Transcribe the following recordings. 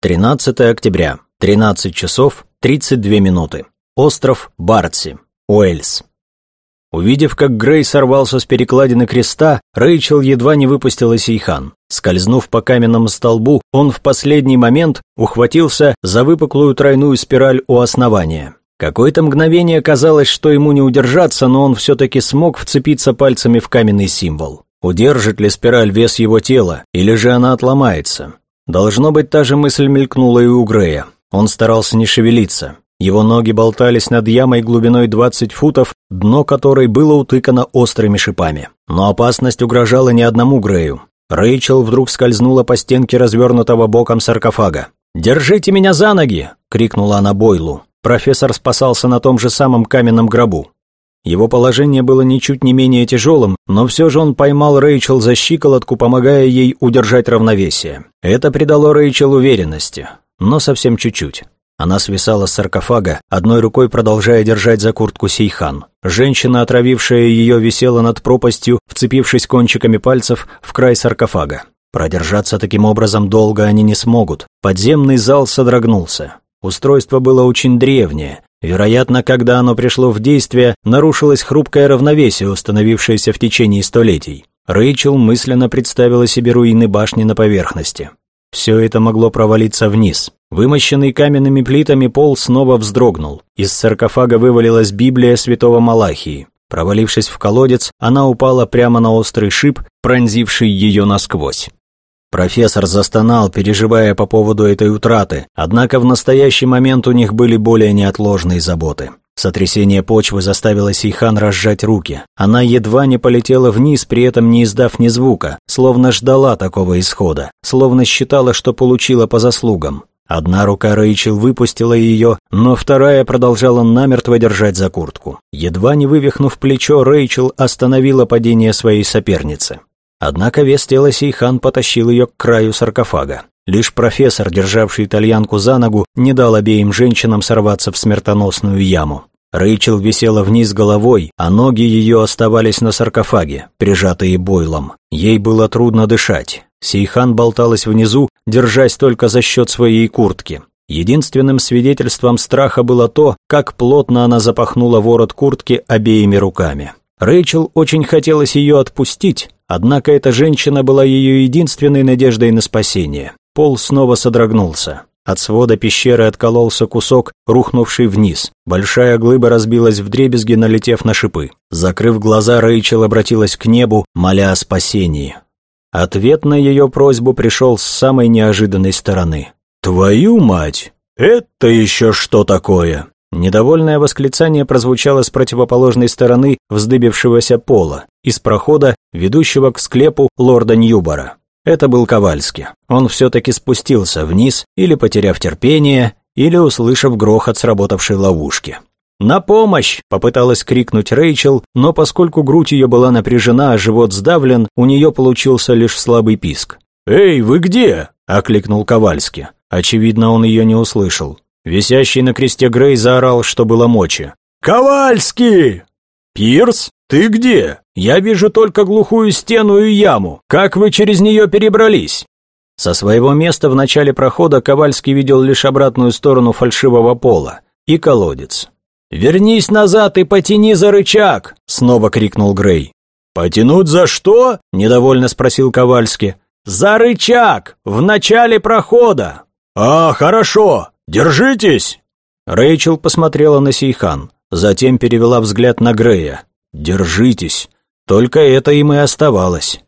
13 октября, 13 часов 32 минуты. Остров Бартси, Уэльс. Увидев, как Грей сорвался с перекладины креста, Рэйчел едва не выпустила Сейхан. Скользнув по каменному столбу, он в последний момент ухватился за выпуклую тройную спираль у основания. Какое-то мгновение казалось, что ему не удержаться, но он все-таки смог вцепиться пальцами в каменный символ. Удержит ли спираль вес его тела, или же она отломается? Должно быть, та же мысль мелькнула и у Грея. Он старался не шевелиться. Его ноги болтались над ямой глубиной 20 футов, дно которой было утыкано острыми шипами. Но опасность угрожала не одному Грею. Рэйчел вдруг скользнула по стенке развернутого боком саркофага. «Держите меня за ноги!» — крикнула она Бойлу. Профессор спасался на том же самом каменном гробу. Его положение было ничуть не менее тяжелым, но все же он поймал Рэйчел за щиколотку, помогая ей удержать равновесие. Это придало Рэйчел уверенности, но совсем чуть-чуть. Она свисала с саркофага, одной рукой продолжая держать за куртку Сейхан. Женщина, отравившая ее, висела над пропастью, вцепившись кончиками пальцев в край саркофага. Продержаться таким образом долго они не смогут. Подземный зал содрогнулся. Устройство было очень древнее, Вероятно, когда оно пришло в действие, нарушилось хрупкое равновесие, установившееся в течение столетий. Рэйчел мысленно представила себе руины башни на поверхности. Все это могло провалиться вниз. Вымощенный каменными плитами пол снова вздрогнул. Из саркофага вывалилась Библия святого Малахии. Провалившись в колодец, она упала прямо на острый шип, пронзивший ее насквозь. Профессор застонал, переживая по поводу этой утраты, однако в настоящий момент у них были более неотложные заботы. Сотрясение почвы заставило Сейхан разжать руки. Она едва не полетела вниз, при этом не издав ни звука, словно ждала такого исхода, словно считала, что получила по заслугам. Одна рука Рэйчел выпустила ее, но вторая продолжала намертво держать за куртку. Едва не вывихнув плечо, Рэйчел остановила падение своей соперницы. Однако вес тела Сейхан потащил ее к краю саркофага. Лишь профессор, державший итальянку за ногу, не дал обеим женщинам сорваться в смертоносную яму. Рэйчел висела вниз головой, а ноги ее оставались на саркофаге, прижатые бойлом. Ей было трудно дышать. Сейхан болталась внизу, держась только за счет своей куртки. Единственным свидетельством страха было то, как плотно она запахнула ворот куртки обеими руками. Рэйчел очень хотелось ее отпустить, однако эта женщина была ее единственной надеждой на спасение. Пол снова содрогнулся. От свода пещеры откололся кусок, рухнувший вниз. Большая глыба разбилась в дребезги, налетев на шипы. Закрыв глаза, Рэйчел обратилась к небу, моля о спасении. Ответ на ее просьбу пришел с самой неожиданной стороны. «Твою мать! Это еще что такое?» Недовольное восклицание прозвучало с противоположной стороны вздыбившегося пола, из прохода, ведущего к склепу лорда Ньюбора. Это был Ковальский. Он все-таки спустился вниз, или потеряв терпение, или услышав грохот сработавшей ловушки. «На помощь!» – попыталась крикнуть Рэйчел, но поскольку грудь ее была напряжена, а живот сдавлен, у нее получился лишь слабый писк. «Эй, вы где?» – окликнул Ковальский. Очевидно, он ее не услышал. Висящий на кресте Грей заорал, что было мочи. «Ковальский!» «Пирс, ты где? Я вижу только глухую стену и яму. Как вы через нее перебрались?» Со своего места в начале прохода Ковальский видел лишь обратную сторону фальшивого пола и колодец. «Вернись назад и потяни за рычаг!» — снова крикнул Грей. «Потянуть за что?» — недовольно спросил Ковальский. «За рычаг! В начале прохода!» «А, хорошо! «Держитесь!» Рэйчел посмотрела на Сейхан, затем перевела взгляд на Грея. «Держитесь!» Только это им и оставалось.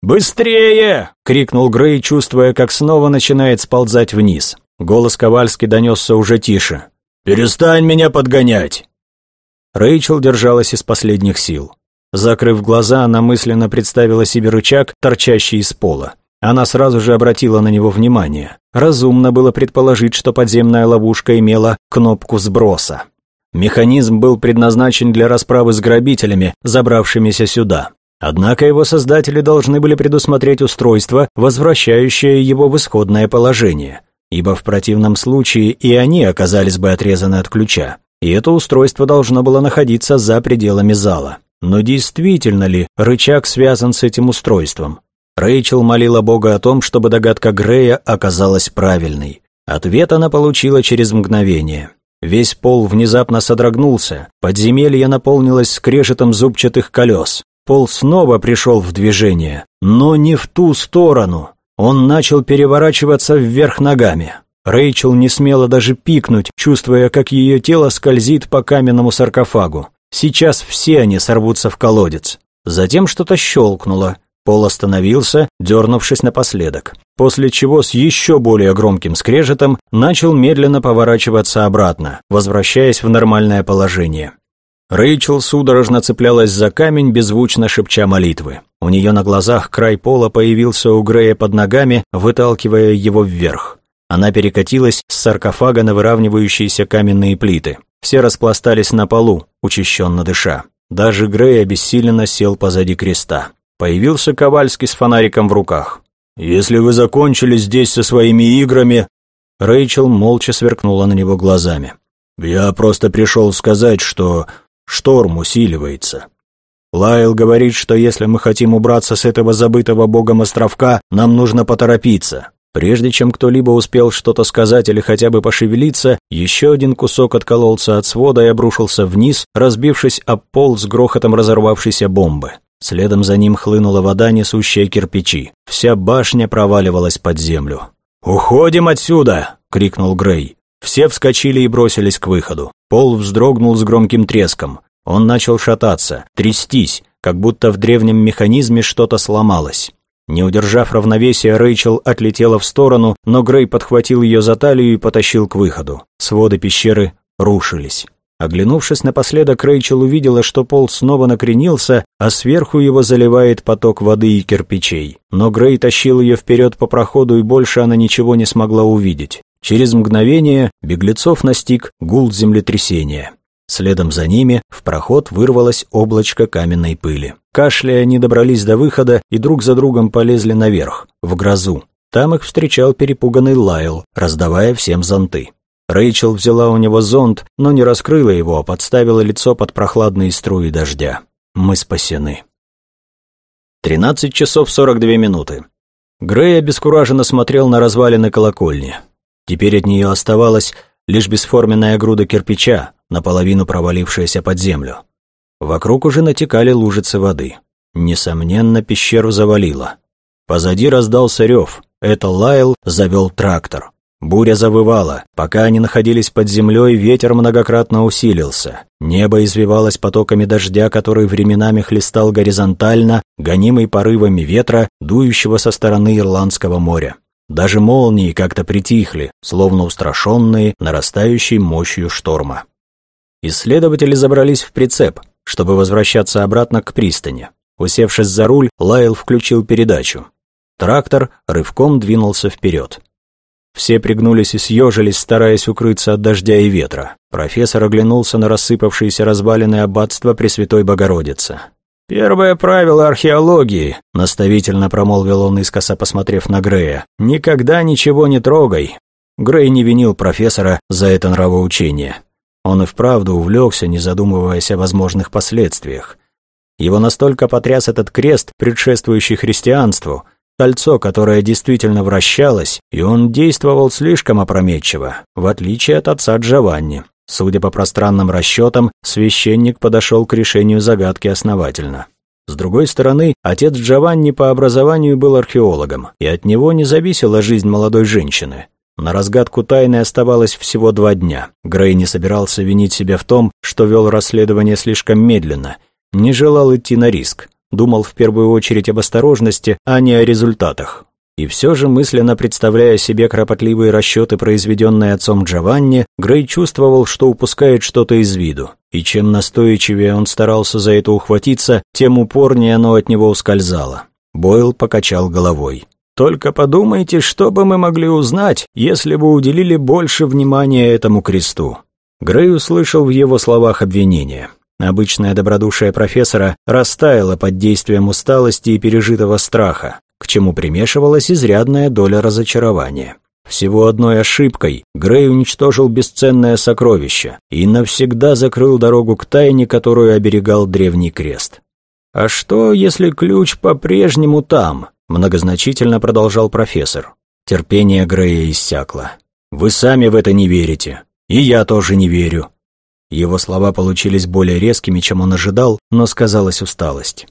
«Быстрее!» — крикнул Грей, чувствуя, как снова начинает сползать вниз. Голос Ковальски донесся уже тише. «Перестань меня подгонять!» Рэйчел держалась из последних сил. Закрыв глаза, она мысленно представила себе рычаг, торчащий из пола. Она сразу же обратила на него внимание. Разумно было предположить, что подземная ловушка имела кнопку сброса. Механизм был предназначен для расправы с грабителями, забравшимися сюда. Однако его создатели должны были предусмотреть устройство, возвращающее его в исходное положение, ибо в противном случае и они оказались бы отрезаны от ключа, и это устройство должно было находиться за пределами зала. Но действительно ли рычаг связан с этим устройством? Рэйчел молила Бога о том, чтобы догадка Грея оказалась правильной. Ответ она получила через мгновение. Весь пол внезапно содрогнулся, подземелье наполнилось скрежетом зубчатых колес. Пол снова пришел в движение, но не в ту сторону. Он начал переворачиваться вверх ногами. Рэйчел не смела даже пикнуть, чувствуя, как ее тело скользит по каменному саркофагу. Сейчас все они сорвутся в колодец. Затем что-то щелкнуло. Пол остановился, дернувшись напоследок, после чего с еще более громким скрежетом начал медленно поворачиваться обратно, возвращаясь в нормальное положение. Рэйчел судорожно цеплялась за камень, беззвучно шепча молитвы. У нее на глазах край пола появился у Грея под ногами, выталкивая его вверх. Она перекатилась с саркофага на выравнивающиеся каменные плиты. Все распластались на полу, учащенно дыша. Даже Грей обессиленно сел позади креста. Появился Ковальский с фонариком в руках. «Если вы закончили здесь со своими играми...» Рэйчел молча сверкнула на него глазами. «Я просто пришел сказать, что шторм усиливается. Лайл говорит, что если мы хотим убраться с этого забытого богом островка, нам нужно поторопиться. Прежде чем кто-либо успел что-то сказать или хотя бы пошевелиться, еще один кусок откололся от свода и обрушился вниз, разбившись об пол с грохотом разорвавшейся бомбы. Следом за ним хлынула вода, несущая кирпичи. Вся башня проваливалась под землю. «Уходим отсюда!» — крикнул Грей. Все вскочили и бросились к выходу. Пол вздрогнул с громким треском. Он начал шататься, трястись, как будто в древнем механизме что-то сломалось. Не удержав равновесия, Рэйчел отлетела в сторону, но Грей подхватил ее за талию и потащил к выходу. Своды пещеры рушились. Оглянувшись напоследок, Рэйчел увидела, что пол снова накренился, а сверху его заливает поток воды и кирпичей. Но Грей тащил ее вперед по проходу, и больше она ничего не смогла увидеть. Через мгновение беглецов настиг гул землетрясения. Следом за ними в проход вырвалось облачко каменной пыли. Кашляя, они добрались до выхода и друг за другом полезли наверх, в грозу. Там их встречал перепуганный Лайл, раздавая всем зонты. Рэйчел взяла у него зонт, но не раскрыла его, а подставила лицо под прохладные струи дождя. Мы спасены. 13 часов 42 минуты. Грей обескураженно смотрел на развалины колокольни. Теперь от нее оставалась лишь бесформенная груда кирпича, наполовину провалившаяся под землю. Вокруг уже натекали лужицы воды. Несомненно, пещеру завалило. Позади раздался рев. Это Лайл завел трактор. Буря завывала. Пока они находились под землей, ветер многократно усилился. Небо извивалось потоками дождя, который временами хлестал горизонтально, гонимый порывами ветра, дующего со стороны Ирландского моря. Даже молнии как-то притихли, словно устрашенные нарастающей мощью шторма. Исследователи забрались в прицеп, чтобы возвращаться обратно к пристани. Усевшись за руль, Лайл включил передачу. Трактор рывком двинулся вперед. Все пригнулись и съежились, стараясь укрыться от дождя и ветра. Профессор оглянулся на рассыпавшиеся развалины аббатства Пресвятой Богородицы. «Первое правило археологии», — наставительно промолвил он искоса, посмотрев на Грея. «Никогда ничего не трогай». Грей не винил профессора за это нравоучение. Он и вправду увлекся, не задумываясь о возможных последствиях. Его настолько потряс этот крест, предшествующий христианству, кольцо, которое действительно вращалось, и он действовал слишком опрометчиво, в отличие от отца Джованни. Судя по пространным расчетам, священник подошел к решению загадки основательно. С другой стороны, отец Джованни по образованию был археологом, и от него не зависела жизнь молодой женщины. На разгадку тайны оставалось всего два дня. Грей не собирался винить себя в том, что вел расследование слишком медленно, не желал идти на риск, думал в первую очередь об осторожности, а не о результатах. И все же, мысленно представляя себе кропотливые расчеты, произведенные отцом Джованни, Грей чувствовал, что упускает что-то из виду. И чем настойчивее он старался за это ухватиться, тем упорнее оно от него ускользало. Бойл покачал головой. «Только подумайте, что бы мы могли узнать, если бы уделили больше внимания этому кресту». Грей услышал в его словах обвинение. Обычное добродушие профессора растаяло под действием усталости и пережитого страха, к чему примешивалась изрядная доля разочарования. Всего одной ошибкой Грей уничтожил бесценное сокровище и навсегда закрыл дорогу к тайне, которую оберегал древний крест. А что, если ключ по-прежнему там, Многозначительно продолжал профессор. Терпение Грея иссякло. «Вы сами в это не верите. И я тоже не верю». Его слова получились более резкими, чем он ожидал, но сказалась усталость.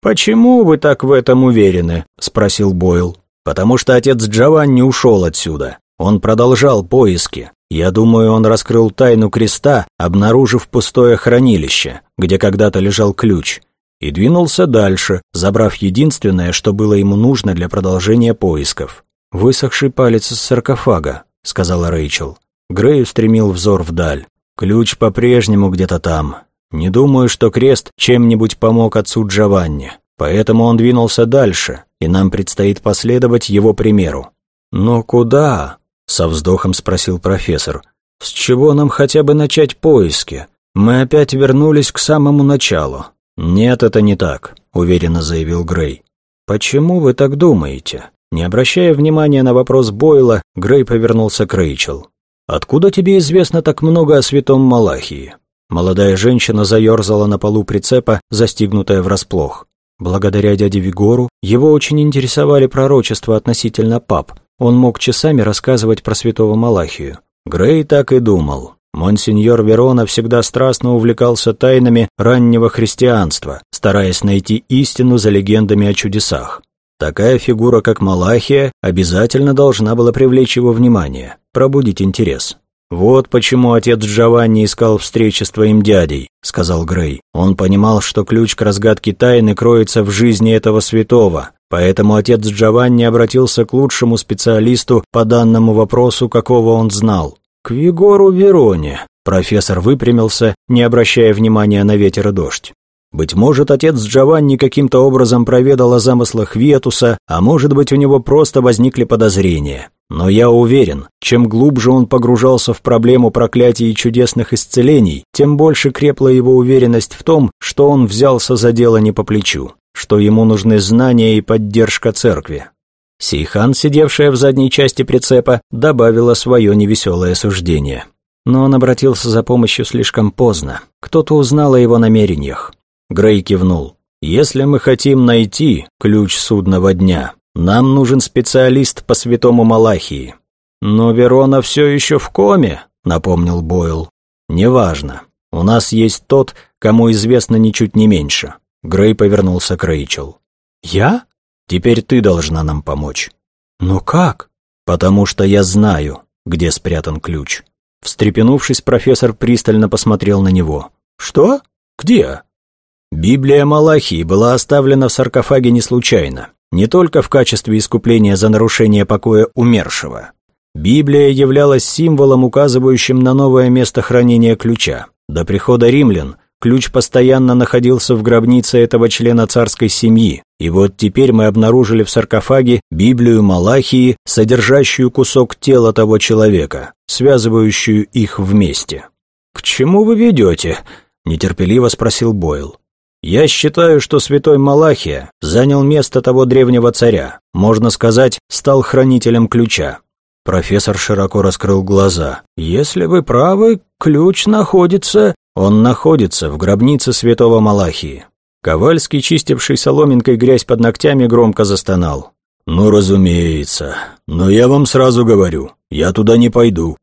«Почему вы так в этом уверены?» – спросил Бойл. «Потому что отец Джованни ушел отсюда. Он продолжал поиски. Я думаю, он раскрыл тайну креста, обнаружив пустое хранилище, где когда-то лежал ключ, и двинулся дальше, забрав единственное, что было ему нужно для продолжения поисков. «Высохший палец из саркофага», — сказала Рэйчел. Грей устремил взор вдаль. «Ключ по-прежнему где-то там. Не думаю, что крест чем-нибудь помог отцу Джованни, поэтому он двинулся дальше, и нам предстоит последовать его примеру». «Но куда?» — со вздохом спросил профессор. «С чего нам хотя бы начать поиски? Мы опять вернулись к самому началу. «Нет, это не так», — уверенно заявил Грей. «Почему вы так думаете?» Не обращая внимания на вопрос Бойла, Грей повернулся к Рэйчел. «Откуда тебе известно так много о святом Малахии?» Молодая женщина заерзала на полу прицепа, застигнутая врасплох. Благодаря дяде Вигору его очень интересовали пророчества относительно пап. Он мог часами рассказывать про святого Малахию. Грей так и думал. Монсеньор Верона всегда страстно увлекался тайнами раннего христианства, стараясь найти истину за легендами о чудесах. Такая фигура, как Малахия, обязательно должна была привлечь его внимание, пробудить интерес. «Вот почему отец Джованни искал встречи с твоим дядей», — сказал Грей. «Он понимал, что ключ к разгадке тайны кроется в жизни этого святого, поэтому отец Джованни обратился к лучшему специалисту по данному вопросу, какого он знал. «К Вигору Вероне», — профессор выпрямился, не обращая внимания на ветер и дождь. Быть может, отец Джованни каким-то образом проведал о замыслах Ветуса, а может быть, у него просто возникли подозрения. Но я уверен, чем глубже он погружался в проблему проклятий и чудесных исцелений, тем больше крепла его уверенность в том, что он взялся за дело не по плечу, что ему нужны знания и поддержка церкви. Сейхан, сидевшая в задней части прицепа, добавила свое невеселое суждение. Но он обратился за помощью слишком поздно. Кто-то узнал о его намерениях. Грей кивнул. «Если мы хотим найти ключ судного дня, нам нужен специалист по святому Малахии». «Но Верона все еще в коме», — напомнил Бойл. «Неважно. У нас есть тот, кому известно ничуть не меньше». Грей повернулся к Рэйчел. «Я?» Теперь ты должна нам помочь». «Но как?» «Потому что я знаю, где спрятан ключ». Встрепенувшись, профессор пристально посмотрел на него. «Что? Где?» Библия Малахии была оставлена в саркофаге не случайно, не только в качестве искупления за нарушение покоя умершего. Библия являлась символом, указывающим на новое место хранения ключа. До прихода римлян Ключ постоянно находился в гробнице этого члена царской семьи, и вот теперь мы обнаружили в саркофаге Библию Малахии, содержащую кусок тела того человека, связывающую их вместе. «К чему вы ведете?» – нетерпеливо спросил Бойл. «Я считаю, что святой Малахия занял место того древнего царя, можно сказать, стал хранителем ключа». Профессор широко раскрыл глаза. «Если вы правы, ключ находится...» Он находится в гробнице святого Малахии. Ковальский, чистивший соломинкой грязь под ногтями, громко застонал. «Ну, разумеется. Но я вам сразу говорю, я туда не пойду».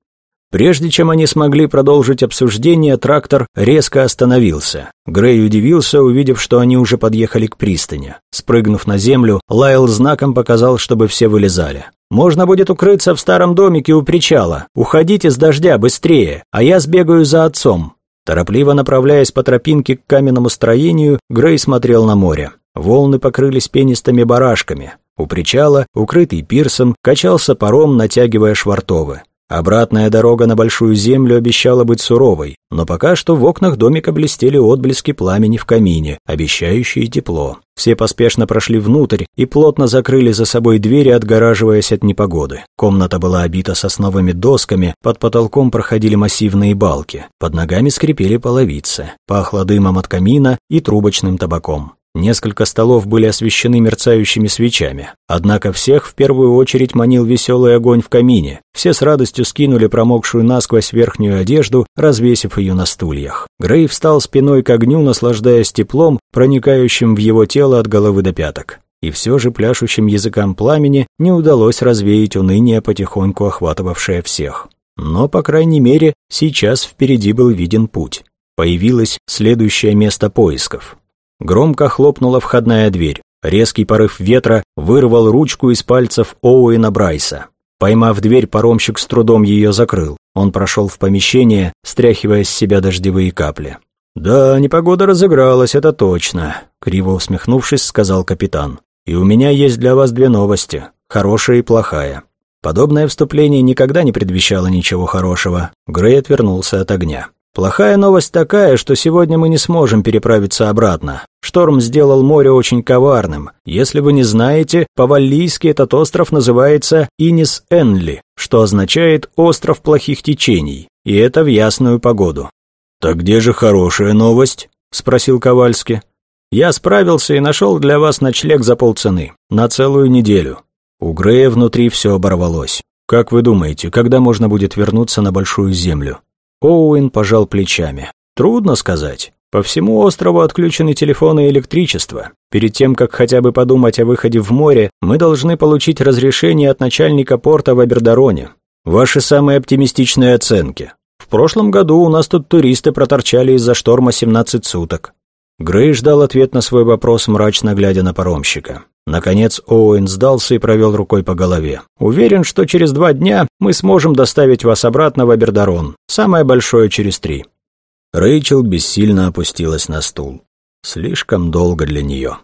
Прежде чем они смогли продолжить обсуждение, трактор резко остановился. Грей удивился, увидев, что они уже подъехали к пристани. Спрыгнув на землю, Лайл знаком показал, чтобы все вылезали. «Можно будет укрыться в старом домике у причала. Уходите с дождя быстрее, а я сбегаю за отцом». Торопливо направляясь по тропинке к каменному строению, Грей смотрел на море. Волны покрылись пенистыми барашками. У причала, укрытый пирсом, качался паром, натягивая швартовы. Обратная дорога на Большую Землю обещала быть суровой, но пока что в окнах домика блестели отблески пламени в камине, обещающие тепло. Все поспешно прошли внутрь и плотно закрыли за собой двери, отгораживаясь от непогоды. Комната была обита сосновыми досками, под потолком проходили массивные балки, под ногами скрипели половицы, пахло дымом от камина и трубочным табаком. Несколько столов были освещены мерцающими свечами. Однако всех в первую очередь манил веселый огонь в камине. Все с радостью скинули промокшую насквозь верхнюю одежду, развесив ее на стульях. Грей встал спиной к огню, наслаждаясь теплом, проникающим в его тело от головы до пяток. и все же пляшущим языкам пламени не удалось развеять уныние, потихоньку охватывавшее всех. Но, по крайней мере, сейчас впереди был виден путь. Появилось следующее место поисков. Громко хлопнула входная дверь. Резкий порыв ветра вырвал ручку из пальцев Оуэна Брайса. Поймав дверь, паромщик с трудом ее закрыл. Он прошел в помещение, стряхивая с себя дождевые капли. «Да, непогода разыгралась, это точно», — криво усмехнувшись, сказал капитан. «И у меня есть для вас две новости, хорошая и плохая». Подобное вступление никогда не предвещало ничего хорошего. Грей отвернулся от огня. Плохая новость такая, что сегодня мы не сможем переправиться обратно. Шторм сделал море очень коварным. Если вы не знаете, по-валлийски этот остров называется Инис-Энли, что означает «остров плохих течений», и это в ясную погоду. «Так где же хорошая новость?» – спросил Ковальски. «Я справился и нашел для вас ночлег за полцены, на целую неделю». У Грея внутри все оборвалось. «Как вы думаете, когда можно будет вернуться на Большую Землю?» Оуэн пожал плечами. «Трудно сказать. По всему острову отключены телефоны и электричество. Перед тем, как хотя бы подумать о выходе в море, мы должны получить разрешение от начальника порта в Абердароне. Ваши самые оптимистичные оценки. В прошлом году у нас тут туристы проторчали из-за шторма 17 суток. Грей ждал ответ на свой вопрос, мрачно глядя на паромщика. Наконец Оуэн сдался и провел рукой по голове. «Уверен, что через два дня мы сможем доставить вас обратно в Абердарон. Самое большое через три». Рэйчел бессильно опустилась на стул. Слишком долго для нее.